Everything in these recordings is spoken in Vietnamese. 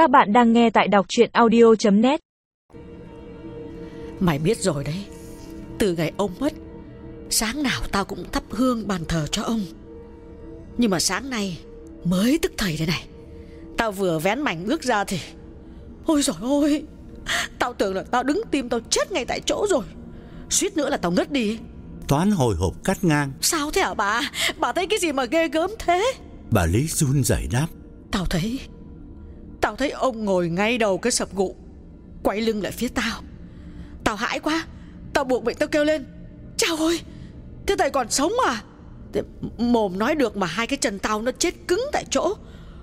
Các bạn đang nghe tại đọc chuyện audio.net Mày biết rồi đấy. Từ ngày ông mất Sáng nào tao cũng thắp hương bàn thờ cho ông. Nhưng mà sáng nay Mới tức thầy đây này. Tao vừa vén mảnh bước ra thì Ôi giời ơi Tao tưởng là tao đứng tim tao chết ngay tại chỗ rồi. Suýt nữa là tao ngất đi. Toán hồi hộp cắt ngang. Sao thế hả bà? Bà thấy cái gì mà ghê gớm thế? Bà Lý run rẩy đáp. Tao thấy Tao thấy ông ngồi ngay đầu cái sập gụ Quay lưng lại phía tao. Tao hãi quá Tao buộc miệng tao kêu lên Chào ơi Thế thầy còn sống à Thế Mồm nói được mà hai cái chân tao nó chết cứng tại chỗ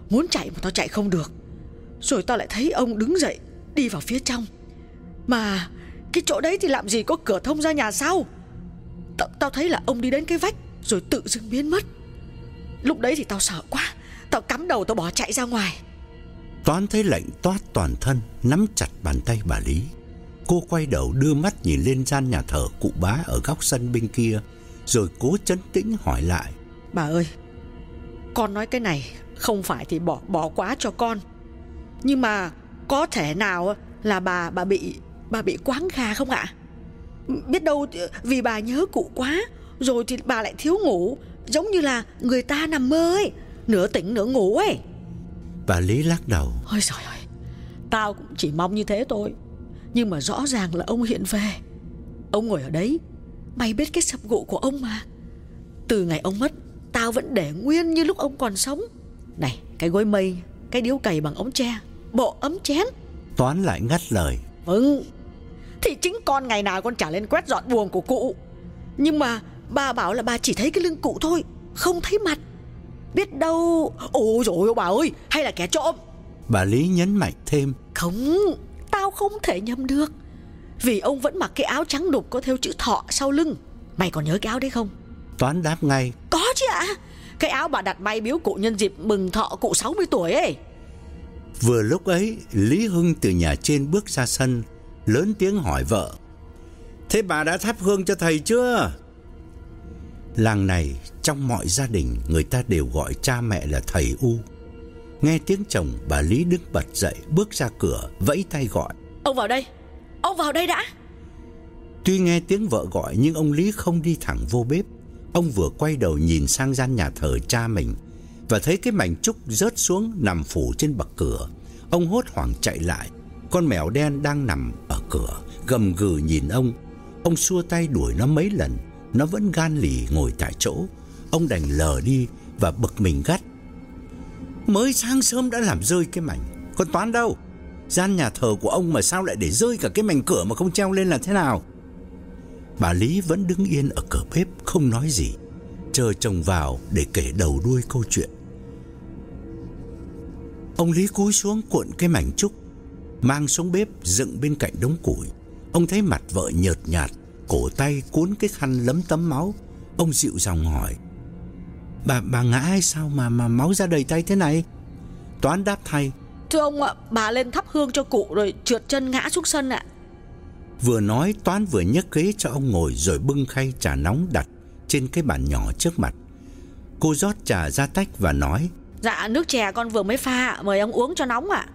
Muốn chạy mà tao chạy không được. Rồi tao lại thấy ông đứng dậy Đi vào phía trong. Mà cái chỗ đấy thì làm gì có cửa thông ra nhà sau Tao, tao thấy là ông đi đến cái vách Rồi tự dưng biến mất. Lúc đấy thì tao sợ quá Tao cắm đầu tao bỏ chạy ra ngoài. Toán thấy lạnh toát toàn thân, Nắm chặt bàn tay bà Lý. Cô quay đầu đưa mắt nhìn lên gian nhà thờ cụ bá Ở góc sân bên kia, Rồi cố chấn tĩnh hỏi lại. Bà ơi, Con nói cái này Không phải thì bỏ bỏ quá cho con. Nhưng mà có thể nào là bà bà bị bà bị quáng gà không ạ? Biết đâu vì bà nhớ cụ quá, Rồi thì bà lại thiếu ngủ, Giống như là người ta nằm mơ ấy, Nửa tỉnh nửa ngủ ấy. Bà Lý lắc đầu. Ôi trời ơi Tao cũng chỉ mong như thế thôi. Nhưng mà rõ ràng là ông hiện về. Ông ngồi ở đấy Mày biết cái sập gụ của ông mà. Từ ngày ông mất Tao vẫn để nguyên như lúc ông còn sống. Này cái gối mây Cái điếu cày bằng ống tre Bộ ấm chén. Toán lại ngắt lời. Vâng Thì chính con ngày nào con trả lên quét dọn buồng của cụ. Nhưng mà bà bảo là bà chỉ thấy cái lưng cụ thôi Không thấy mặt Biết đâu. Ôi dồi ôi bà ơi Hay là kẻ trộm. Bà Lý nhấn mạnh thêm. Không Tao không thể nhầm được. Vì ông vẫn mặc cái áo trắng đục có theo chữ thọ sau lưng. Mày còn nhớ cái áo đấy không? Toán đáp ngay. Có chứ ạ. Cái áo bà đặt may biếu cụ nhân dịp mừng thọ cụ 60 tuổi ấy. Vừa lúc ấy Lý Hưng từ nhà trên bước ra sân Lớn tiếng hỏi vợ. Thế bà đã thắp hương cho thầy chưa Làng này trong mọi gia đình Người ta đều gọi cha mẹ là thầy U. Nghe tiếng chồng bà Lý đứng bật dậy Bước ra cửa vẫy tay gọi. Ông vào đây. Ông vào đây đã. Tuy nghe tiếng vợ gọi nhưng ông Lý không đi thẳng vô bếp. Ông vừa quay đầu nhìn sang gian nhà thờ cha mình Và thấy cái mảnh trúc rớt xuống nằm phủ trên bậc cửa. Ông hốt hoảng chạy lại. Con mèo đen đang nằm ở cửa Gầm gừ nhìn ông. Ông xua tay đuổi nó mấy lần nó vẫn gan lì ngồi tại chỗ. Ông đành lờ đi và bực mình gắt. Mới sáng sớm đã làm rơi cái mảnh. Còn Toán đâu? Gian nhà thờ của ông mà sao lại để rơi cả cái mảnh cửa mà không treo lên là thế nào? Bà Lý vẫn đứng yên ở cửa bếp, không nói gì. Chờ chồng vào để kể đầu đuôi câu chuyện. Ông Lý cúi xuống cuộn cái mảnh trúc, Mang xuống bếp dựng bên cạnh đống củi. Ông thấy mặt vợ nhợt nhạt Cổ tay cuốn cái khăn lấm tấm máu. Ông dịu giọng hỏi Bà bà ngã hay sao mà mà máu ra đầy tay thế này? Toán đáp thay Thưa ông ạ Bà lên thắp hương cho cụ rồi trượt chân ngã xuống sân ạ. Vừa nói Toán vừa nhấc ghế cho ông ngồi Rồi bưng khay trà nóng đặt Trên cái bàn nhỏ trước mặt. Cô rót trà ra tách và nói Dạ nước chè con vừa mới pha Mời ông uống cho nóng ạ.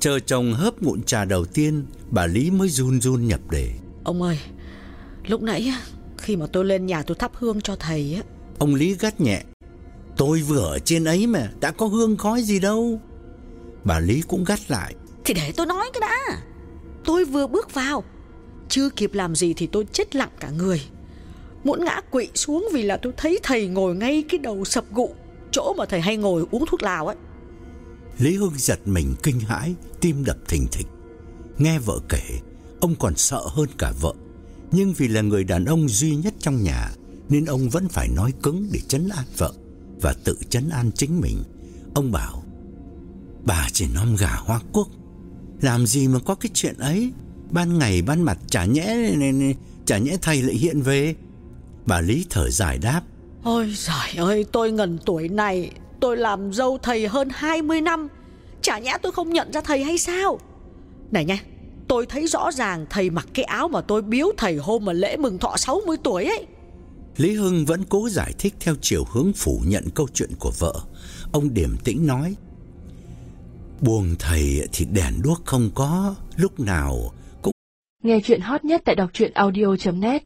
Chờ chồng hớp ngụm trà đầu tiên Bà Lý mới run run nhập đề. Ông ơi Lúc nãy khi mà tôi lên nhà tôi thắp hương cho thầy á. Ông Lý gắt nhẹ. Tôi vừa ở trên ấy mà Đã có hương khói gì đâu. Bà Lý cũng gắt lại. Thì để tôi nói cái đã. Tôi vừa bước vào Chưa kịp làm gì thì tôi chết lặng cả người. Muốn ngã quỵ xuống vì là tôi thấy thầy ngồi ngay cái đầu sập gụ Chỗ mà thầy hay ngồi uống thuốc lào ấy Lý Hưng giật mình kinh hãi Tim đập thình thịch. Nghe vợ kể Ông còn sợ hơn cả vợ nhưng vì là người đàn ông duy nhất trong nhà, Nên ông vẫn phải nói cứng để chấn an vợ Và tự chấn an chính mình. Ông bảo, Bà chỉ nom gà hoa quốc, Làm gì mà có cái chuyện ấy? Ban ngày ban mặt chả nhẽ Chả nhẽ thầy lại hiện về. Bà Lý thở dài đáp, Ôi giời ơi, tôi ngần tuổi này, Tôi làm dâu thầy hơn 20 năm, Chả nhẽ tôi không nhận ra thầy hay sao? Này nha Tôi thấy rõ ràng thầy mặc cái áo mà tôi biếu thầy hôm mà lễ mừng thọ 60 tuổi ấy. Lý Hưng vẫn cố giải thích theo chiều hướng phủ nhận câu chuyện của vợ. Ông điềm tĩnh nói Buông thầy thì đèn đuốc không có, lúc nào cũng Nghe chuyện hot nhất tại đọc truyện audio.net